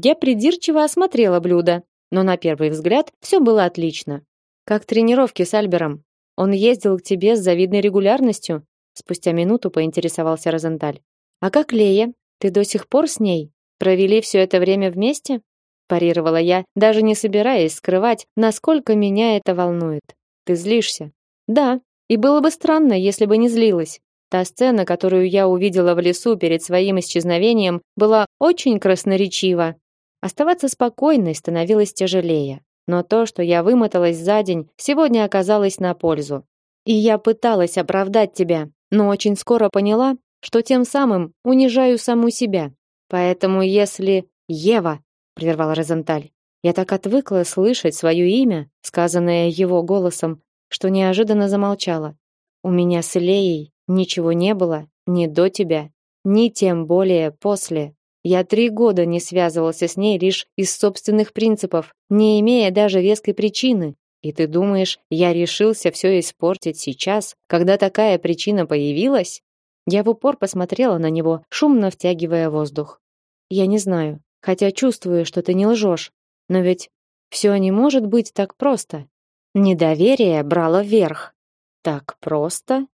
Я придирчиво осмотрела блюдо, но на первый взгляд все было отлично. Как тренировки с Альбером. Он ездил к тебе с завидной регулярностью? Спустя минуту поинтересовался Розенталь. А как Лея? Ты до сих пор с ней? Провели все это время вместе? Парировала я, даже не собираясь скрывать, насколько меня это волнует. Ты злишься? Да, и было бы странно, если бы не злилась. Та сцена, которую я увидела в лесу перед своим исчезновением, была очень красноречива. Оставаться спокойной становилось тяжелее, но то, что я вымоталась за день, сегодня оказалось на пользу. И я пыталась оправдать тебя, но очень скоро поняла, что тем самым унижаю саму себя. Поэтому если Ева прервал Розенталь. Я так отвыкла слышать свое имя, сказанное его голосом, что неожиданно замолчала. У меня с Леей ничего не было ни до тебя, ни тем более после. Я три года не связывался с ней лишь из собственных принципов, не имея даже веской причины. И ты думаешь, я решился все испортить сейчас, когда такая причина появилась? Я в упор посмотрела на него, шумно втягивая воздух. Я не знаю, хотя чувствую, что ты не лжешь. Но ведь все не может быть так просто. Недоверие брало верх. Так просто?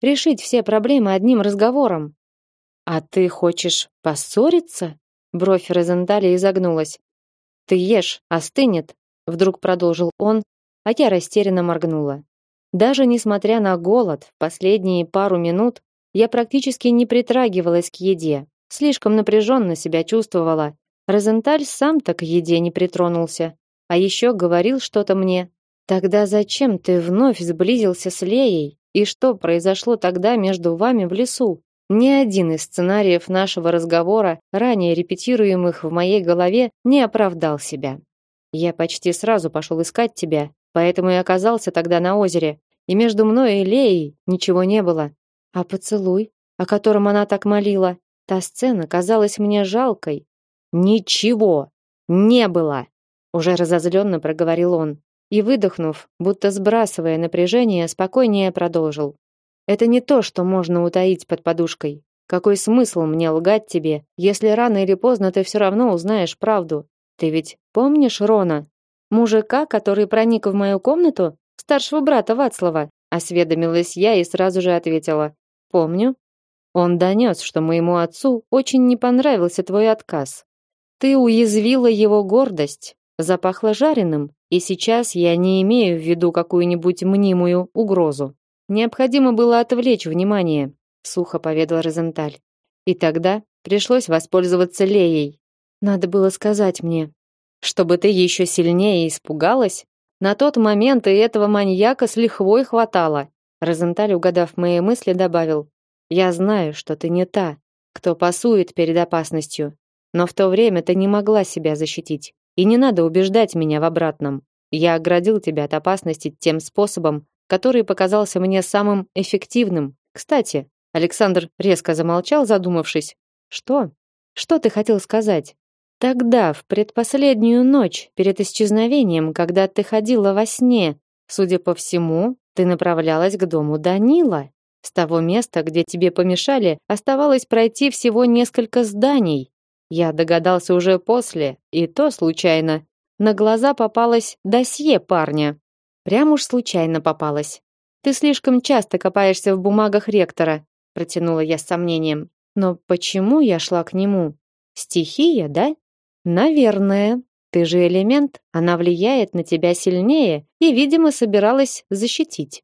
Решить все проблемы одним разговором. А ты хочешь поссориться? Бровь Розентали изогнулась. Ты ешь, остынет, вдруг продолжил он, а я растерянно моргнула. Даже несмотря на голод, в последние пару минут я практически не притрагивалась к еде. Слишком напряженно себя чувствовала Розенталь сам так к еде не притронулся, а еще говорил что-то мне. Тогда зачем ты вновь сблизился с Леей? И что произошло тогда между вами в лесу? Ни один из сценариев нашего разговора, ранее репетируемых в моей голове, не оправдал себя. Я почти сразу пошел искать тебя, поэтому и оказался тогда на озере. И между мной и Леей ничего не было. А поцелуй, о котором она так молила, та сцена казалась мне жалкой, Ничего не было, уже разозленно проговорил он и выдохнув, будто сбрасывая напряжение, спокойнее продолжил. Это не то, что можно утаить под подушкой. Какой смысл мне лгать тебе, если рано или поздно ты все равно узнаешь правду? Ты ведь помнишь Рона, мужика, который проник в мою комнату, старшего брата Вацлава? Осведомилась я и сразу же ответила: "Помню. Он донес, что моему отцу очень не понравился твой отказ. Ты уязвила его гордость, запахло жареным, и сейчас я не имею в виду какую-нибудь мнимую угрозу. Необходимо было отвлечь внимание, сухо поведал Розенталь. И тогда пришлось воспользоваться Леей. Надо было сказать мне, чтобы ты еще сильнее испугалась. На тот момент и этого маньяка с лихвой хватало. Розенталь, угадав мои мысли, добавил: "Я знаю, что ты не та, кто пасует перед опасностью. Но в то время ты не могла себя защитить. И не надо убеждать меня в обратном. Я оградил тебя от опасности тем способом, который показался мне самым эффективным. Кстати, Александр резко замолчал, задумавшись. Что? Что ты хотел сказать? Тогда, в предпоследнюю ночь перед исчезновением, когда ты ходила во сне, судя по всему, ты направлялась к дому Данила. С того места, где тебе помешали, оставалось пройти всего несколько зданий. Я догадался уже после, и то случайно. На глаза попалось досье парня. Прям уж случайно попалось. Ты слишком часто копаешься в бумагах ректора, протянула я с сомнением. Но почему я шла к нему? Стихия, да? Наверное. Ты же элемент, она влияет на тебя сильнее и, видимо, собиралась защитить.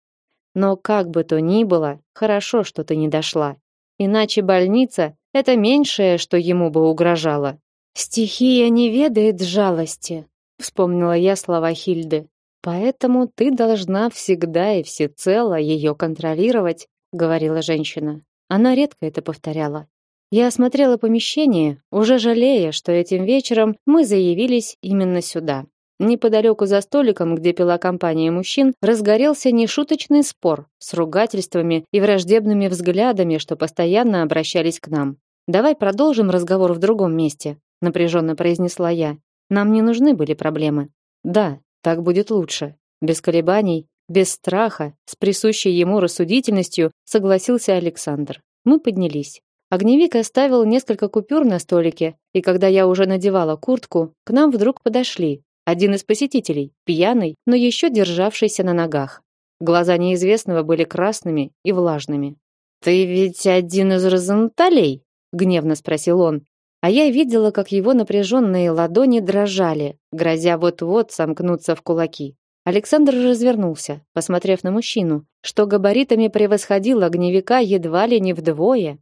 Но как бы то ни было, хорошо, что ты не дошла. Иначе больница это меньшее, что ему бы угрожало. Стихия не ведает жалости, вспомнила я слова Хильды. Поэтому ты должна всегда и всецело ее контролировать, говорила женщина. Она редко это повторяла. Я осмотрела помещение, уже жалея, что этим вечером мы заявились именно сюда. Неподалеку за столиком, где пила компания мужчин, разгорелся нешуточный спор с ругательствами и враждебными взглядами, что постоянно обращались к нам. Давай продолжим разговор в другом месте, напряженно произнесла я. Нам не нужны были проблемы. Да, так будет лучше. Без колебаний, без страха, с присущей ему рассудительностью, согласился Александр. Мы поднялись. Огневик оставил несколько купюр на столике, и когда я уже надевала куртку, к нам вдруг подошли, один из посетителей, пьяный, но еще державшийся на ногах. Глаза неизвестного были красными и влажными. «Ты ведь один из Розенталей?» — гневно спросил он. А я видела, как его напряженные ладони дрожали, грозя вот-вот сомкнуться в кулаки. Александр развернулся, посмотрев на мужчину, что габаритами превосходил огневика едва ли не вдвое.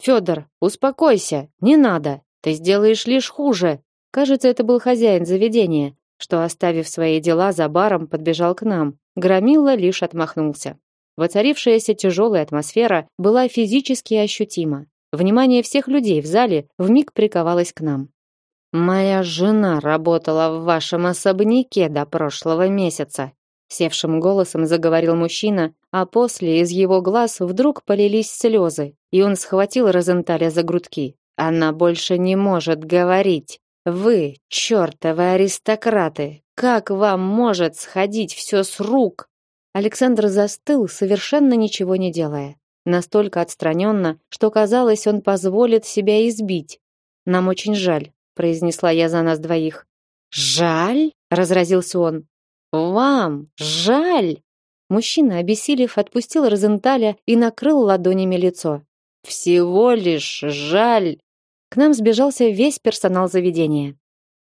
«Федор, успокойся, не надо, ты сделаешь лишь хуже». Кажется, это был хозяин заведения, что, оставив свои дела за баром, подбежал к нам. Громила лишь отмахнулся. Воцарившаяся тяжелая атмосфера была физически ощутима. Внимание всех людей в зале вмиг приковалось к нам. «Моя жена работала в вашем особняке до прошлого месяца», севшим голосом заговорил мужчина, а после из его глаз вдруг полились слезы, и он схватил Розенталя за грудки. «Она больше не может говорить. Вы, чертовы аристократы, как вам может сходить все с рук? Александр застыл, совершенно ничего не делая, настолько отстраненно, что казалось, он позволит себя избить. Нам очень жаль, произнесла я за нас двоих. Жаль? разразился он. Вам жаль? Мужчина, обессилев, отпустил Розенталя и накрыл ладонями лицо. Всего лишь жаль, к нам сбежался весь персонал заведения.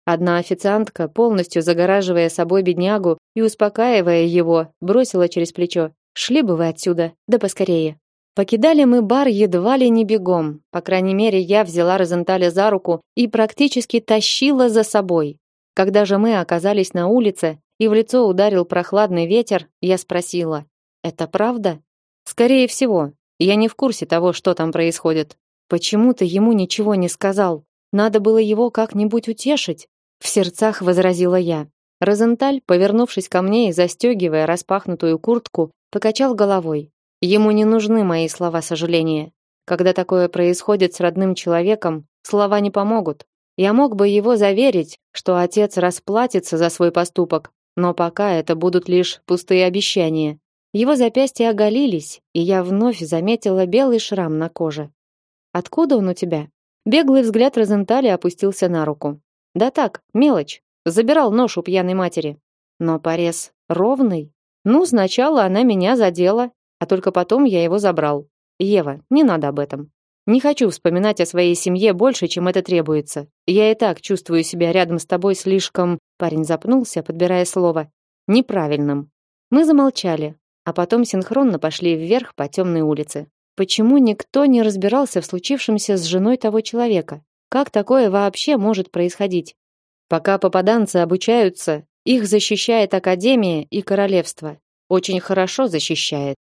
Одна официантка, полностью загораживая собой беднягу и успокаивая его, бросила через плечо: "Шли бы вы отсюда, да поскорее". Покидали мы бар едва ли не бегом. По крайней мере, я взяла Розенталя за руку и практически тащила за собой. Когда же мы оказались на улице и в лицо ударил прохладный ветер, я спросила: "Это правда?" Скорее всего. Я не в курсе того, что там происходит. Почему ты ему ничего не сказал? Надо было его как-нибудь утешить, в сердцах возразила я. Розенталь, повернувшись ко мне и застегивая распахнутую куртку, покачал головой. Ему не нужны мои слова сожаления. Когда такое происходит с родным человеком, слова не помогут. Я мог бы его заверить, что отец расплатится за свой поступок, но пока это будут лишь пустые обещания. Его запястья оголились, и я вновь заметила белый шрам на коже. Откуда он у тебя? Беглый взгляд Розенталя опустился на руку. Да так, мелочь. Забирал нож у пьяной матери. Но порез ровный. Ну, сначала она меня задела, а только потом я его забрал. Ева, не надо об этом. Не хочу вспоминать о своей семье больше, чем это требуется. Я и так чувствую себя рядом с тобой слишком, парень запнулся, подбирая слово, неправильным. Мы замолчали, а потом синхронно пошли вверх по темной улице. Почему никто не разбирался в случившемся с женой того человека? Как такое вообще может происходить? Пока попаданцы обучаются, их защищает академия и королевство. Очень хорошо защищает.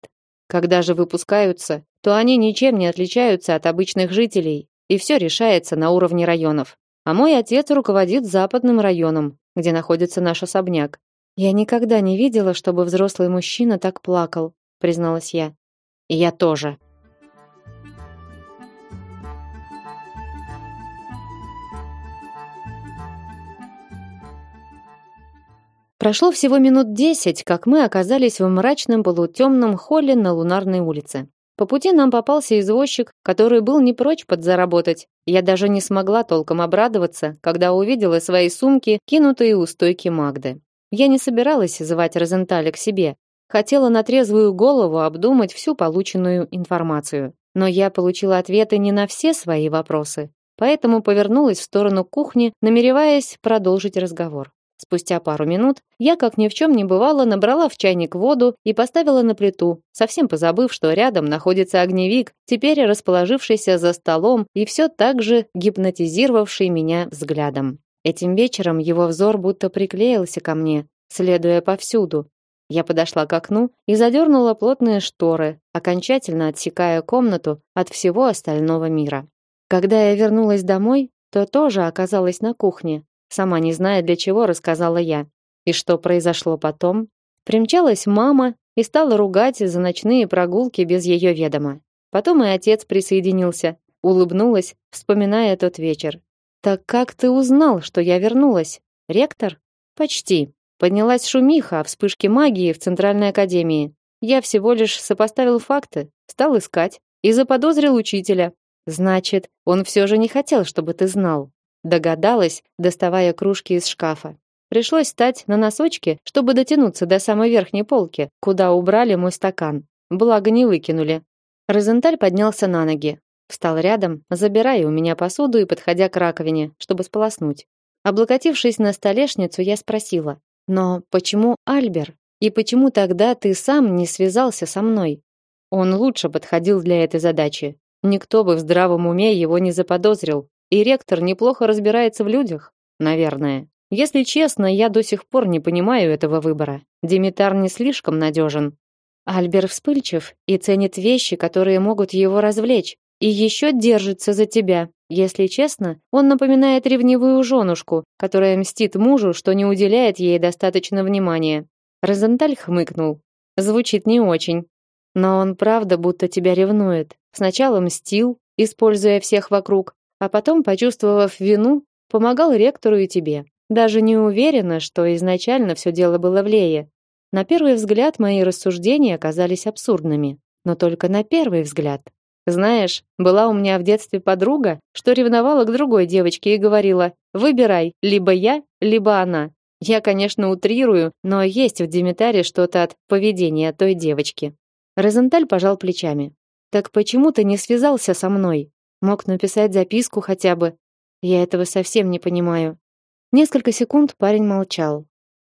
Когда же выпускаются, то они ничем не отличаются от обычных жителей, и все решается на уровне районов. А мой отец руководит западным районом, где находится наш особняк. Я никогда не видела, чтобы взрослый мужчина так плакал, призналась я. И я тоже. Прошло всего минут десять, как мы оказались в мрачном полутемном холле на Лунарной улице. По пути нам попался извозчик, который был не прочь подзаработать. Я даже не смогла толком обрадоваться, когда увидела свои сумки, кинутые у стойки Магды. Я не собиралась звать Розенталя к себе. Хотела на трезвую голову обдумать всю полученную информацию. Но я получила ответы не на все свои вопросы. Поэтому повернулась в сторону кухни, намереваясь продолжить разговор. Спустя пару минут я, как ни в чем не бывало, набрала в чайник воду и поставила на плиту, совсем позабыв, что рядом находится огневик, теперь расположившийся за столом и все так же гипнотизировавший меня взглядом. Этим вечером его взор будто приклеился ко мне, следуя повсюду. Я подошла к окну и задернула плотные шторы, окончательно отсекая комнату от всего остального мира. Когда я вернулась домой, то тоже оказалась на кухне, Сама не зная для чего, рассказала я. И что произошло потом? Примчалась мама и стала ругать за ночные прогулки без ее ведома. Потом и отец присоединился. Улыбнулась, вспоминая тот вечер. Так как ты узнал, что я вернулась? Ректор? Почти. Поднялась шумиха о вспышке магии в Центральной академии. Я всего лишь сопоставил факты, стал искать и заподозрил учителя. Значит, он все же не хотел, чтобы ты знал. Догадалась, доставая кружки из шкафа. Пришлось встать на носочки, чтобы дотянуться до самой верхней полки, куда убрали мой стакан. Благо не выкинули. Розенталь поднялся на ноги, встал рядом, забирая у меня посуду и подходя к раковине, чтобы сполоснуть. Облокотившись на столешницу, я спросила: "Но почему Альбер? И почему тогда ты сам не связался со мной?" Он лучше подходил для этой задачи. Никто бы в здравом уме его не заподозрил. И ректор неплохо разбирается в людях, наверное. Если честно, я до сих пор не понимаю этого выбора. Димитар не слишком надежен. Альбер вспыльчив и ценит вещи, которые могут его развлечь, и еще держится за тебя. Если честно, он напоминает ревнивую женушку, которая мстит мужу, что не уделяет ей достаточно внимания. Розенталь хмыкнул. Звучит не очень. Но он правда будто тебя ревнует. Сначала мстил, используя всех вокруг, а потом, почувствовав вину, помогал ректору и тебе. Даже не уверена, что изначально все дело было в Лее. На первый взгляд мои рассуждения оказались абсурдными, но только на первый взгляд. Знаешь, была у меня в детстве подруга, что ревновала к другой девочке и говорила: "Выбирай, либо я, либо она". Я, конечно, утрирую, но есть в Димитаре что-то от поведения той девочки. Розенталь пожал плечами. Так почему ты не связался со мной? Мог написать записку хотя бы. Я этого совсем не понимаю. Несколько секунд парень молчал.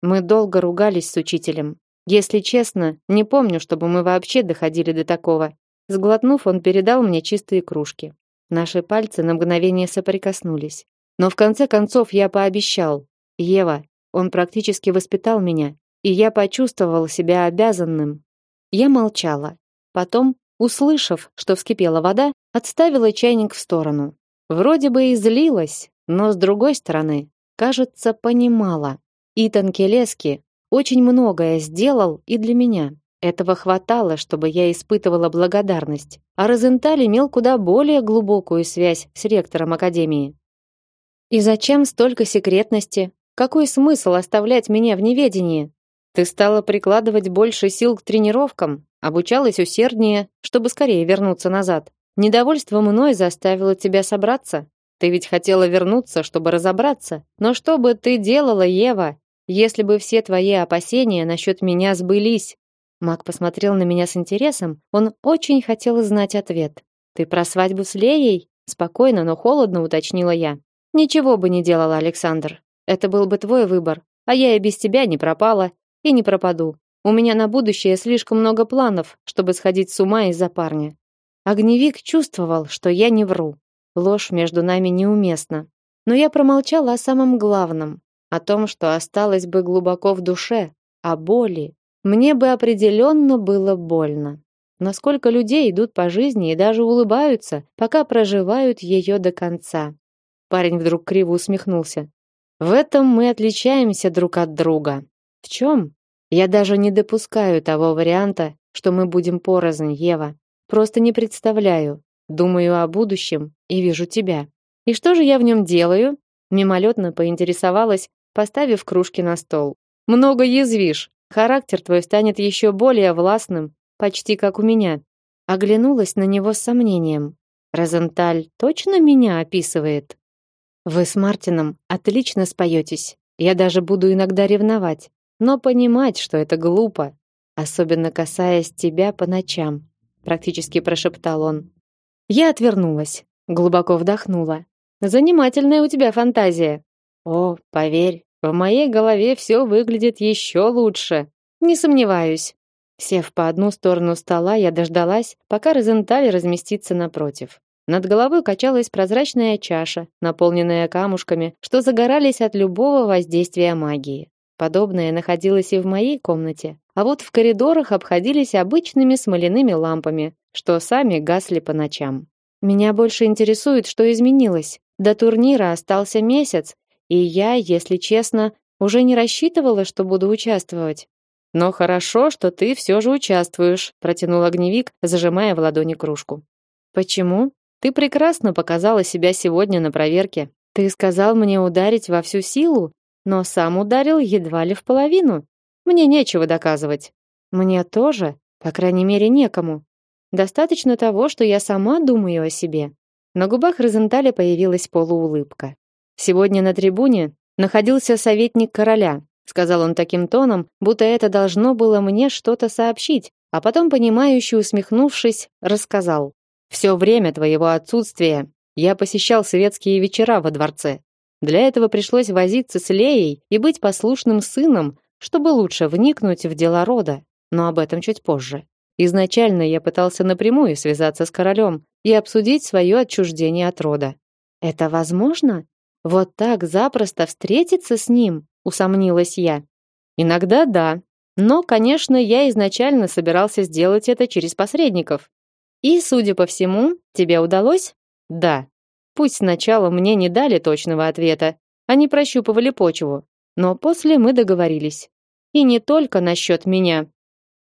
Мы долго ругались с учителем. Если честно, не помню, чтобы мы вообще доходили до такого. Сглотнув, он передал мне чистые кружки. Наши пальцы на мгновение соприкоснулись. Но в конце концов я пообещал. Ева, он практически воспитал меня, и я почувствовал себя обязанным. Я молчала. Потом, услышав, что вскипела вода, отставила чайник в сторону. Вроде бы и злилась, но с другой стороны, кажется, понимала. Итан Келески очень многое сделал и для меня. Этого хватало, чтобы я испытывала благодарность. А Розенталь имел куда более глубокую связь с ректором академии. И зачем столько секретности? Какой смысл оставлять меня в неведении? Ты стала прикладывать больше сил к тренировкам, обучалась усерднее, чтобы скорее вернуться назад. Недовольство мной заставило тебя собраться. Ты ведь хотела вернуться, чтобы разобраться. Но что бы ты делала, Ева, если бы все твои опасения насчет меня сбылись? Мак посмотрел на меня с интересом. Он очень хотел знать ответ. Ты про свадьбу с Леей? Спокойно, но холодно уточнила я. Ничего бы не делала, Александр. Это был бы твой выбор, а я и без тебя не пропала и не пропаду. У меня на будущее слишком много планов, чтобы сходить с ума из-за парня. Огневик чувствовал, что я не вру. Ложь между нами неуместна. Но я промолчала о самом главном, о том, что осталось бы глубоко в душе, о боли. Мне бы определенно было больно. Насколько людей идут по жизни и даже улыбаются, пока проживают ее до конца. Парень вдруг криво усмехнулся. В этом мы отличаемся друг от друга. В чем? Я даже не допускаю того варианта, что мы будем порознь, Ева. Просто не представляю, Думаю о будущем и вижу тебя. И что же я в нем делаю? Мимолетно поинтересовалась, поставив кружки на стол. Много язвишь. Характер твой станет еще более властным, почти как у меня. Оглянулась на него с сомнением. Розенталь точно меня описывает? Вы с Мартином отлично споетесь. Я даже буду иногда ревновать, но понимать, что это глупо, особенно касаясь тебя по ночам, практически прошептал он. Я отвернулась, глубоко вдохнула. Занимательная у тебя фантазия. О, поверь, в моей голове все выглядит еще лучше. Не сомневаюсь. Сев по одну сторону стола, я дождалась, пока Розенталь разместится напротив. Над головой качалась прозрачная чаша, наполненная камушками, что загорались от любого воздействия магии. Подобное находилось и в моей комнате, а вот в коридорах обходились обычными смоляными лампами, что сами гасли по ночам. Меня больше интересует, что изменилось. До турнира остался месяц, и я, если честно, Уже не рассчитывала, что буду участвовать. Но хорошо, что ты все же участвуешь, протянул огневик, зажимая в ладони кружку. Почему? Ты прекрасно показала себя сегодня на проверке. Ты сказал мне ударить во всю силу, но сам ударил едва ли в половину. Мне нечего доказывать. Мне тоже, по крайней мере, некому. Достаточно того, что я сама думаю о себе. На губах Розенталя появилась полуулыбка. Сегодня на трибуне находился советник короля, сказал он таким тоном, будто это должно было мне что-то сообщить, а потом понимающе усмехнувшись, рассказал: «Все время твоего отсутствия я посещал светские вечера во дворце. Для этого пришлось возиться с Леей и быть послушным сыном, чтобы лучше вникнуть в дела рода, но об этом чуть позже. Изначально я пытался напрямую связаться с королем и обсудить свое отчуждение от рода. Это возможно? Вот так запросто встретиться с ним? усомнилась я. Иногда да, но, конечно, я изначально собирался сделать это через посредников. И, судя по всему, тебе удалось? Да. Пусть сначала мне не дали точного ответа, они прощупывали почву, но после мы договорились. И не только насчет меня.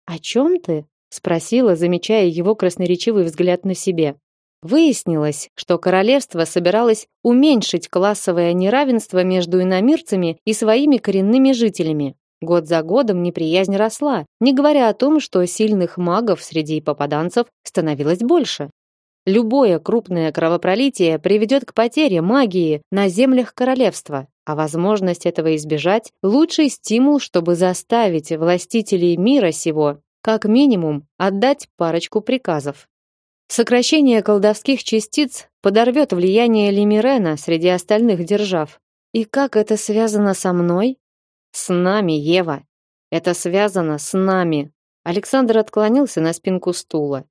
О чем ты? спросила, замечая его красноречивый взгляд на себе. Выяснилось, что королевство собиралось уменьшить классовое неравенство между иномирцами и своими коренными жителями. Год за годом неприязнь росла, не говоря о том, что сильных магов среди попаданцев становилось больше. Любое крупное кровопролитие приведет к потере магии на землях королевства, а возможность этого избежать – лучший стимул, чтобы заставить властителей мира сего, как минимум, отдать парочку приказов. Сокращение колдовских частиц подорвет влияние Лимирена среди остальных держав. И как это связано со мной? С нами, Ева. Это связано с нами. Александр отклонился на спинку стула.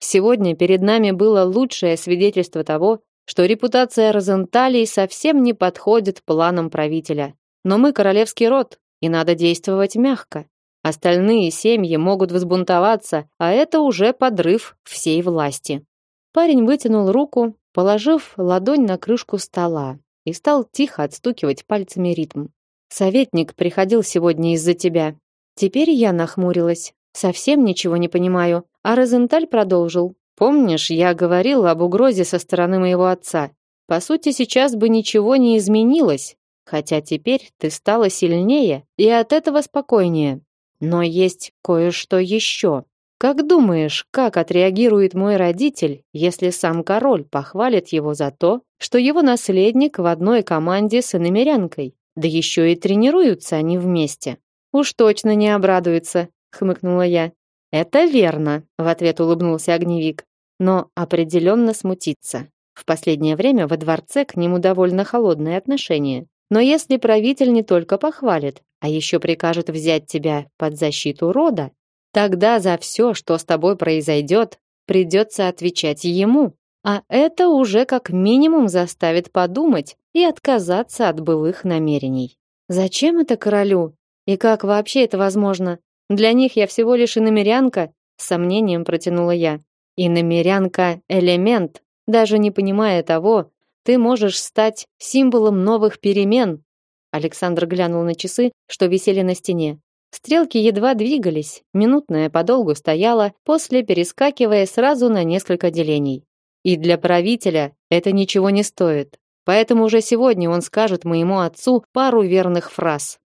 Сегодня перед нами было лучшее свидетельство того, что репутация Розенталей совсем не подходит планам правителя. Но мы королевский род, и надо действовать мягко. Остальные семьи могут взбунтоваться, а это уже подрыв всей власти. Парень вытянул руку, положив ладонь на крышку стола и стал тихо отстукивать пальцами ритм. Советник приходил сегодня из-за тебя. Теперь я нахмурилась. Совсем ничего не понимаю. А Розенталь продолжил. Помнишь, я говорил об угрозе со стороны моего отца? По сути, сейчас бы ничего не изменилось, хотя теперь ты стала сильнее и от этого спокойнее. Но есть кое-что еще. Как думаешь, как отреагирует мой родитель, если сам король похвалит его за то, что его наследник в одной команде с иномерянкой? Да еще и тренируются они вместе. Уж точно не обрадуется, хмыкнула я. Это верно, в ответ улыбнулся огневик, но определенно смутится. В последнее время во дворце к нему довольно холодное отношение. Но если правитель не только похвалит, а еще прикажет взять тебя под защиту рода, тогда за все, что с тобой произойдет, придется отвечать ему. А это уже как минимум заставит подумать и отказаться от былых намерений. Зачем это королю? И как вообще это возможно? Для них я всего лишь иномерянка, с сомнением протянула я. Иномерянка элемент, даже не понимая того, ты можешь стать символом новых перемен. Александр глянул на часы, что висели на стене. Стрелки едва двигались, минутная подолгу стояла, после перескакивая сразу на несколько делений. И для правителя это ничего не стоит. Поэтому уже сегодня он скажет моему отцу пару верных фраз.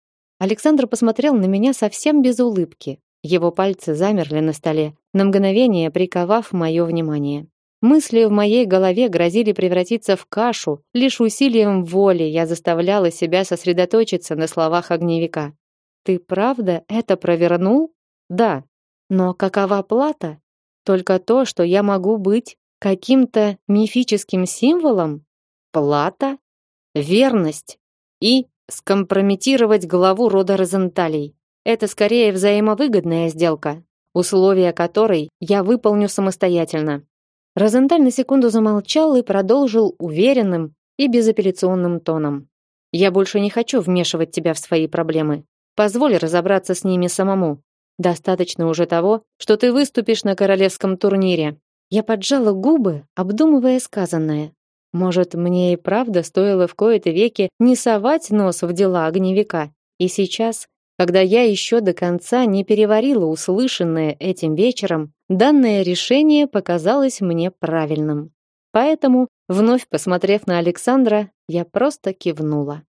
Александр посмотрел на меня совсем без улыбки. Его пальцы замерли на столе, на мгновение приковав мое внимание. Мысли в моей голове грозили превратиться в кашу. Лишь усилием воли я заставляла себя сосредоточиться на словах огневика. Ты правда это провернул? Да. Но какова плата? Только то, что я могу быть каким-то мифическим символом? Плата? Верность и скомпрометировать главу рода Розенталей. Это скорее взаимовыгодная сделка, условия которой я выполню самостоятельно. Розенталь на секунду замолчал и продолжил уверенным и безапелляционным тоном. Я больше не хочу вмешивать тебя в свои проблемы. Позволь разобраться с ними самому. Достаточно уже того, что ты выступишь на королевском турнире. Я поджала губы, обдумывая сказанное. Может, мне и правда стоило в кои-то веки не совать нос в дела огневика И сейчас, когда я еще до конца не переварила услышанное этим вечером, данное решение показалось мне правильным. Поэтому, вновь посмотрев на Александра, я просто кивнула.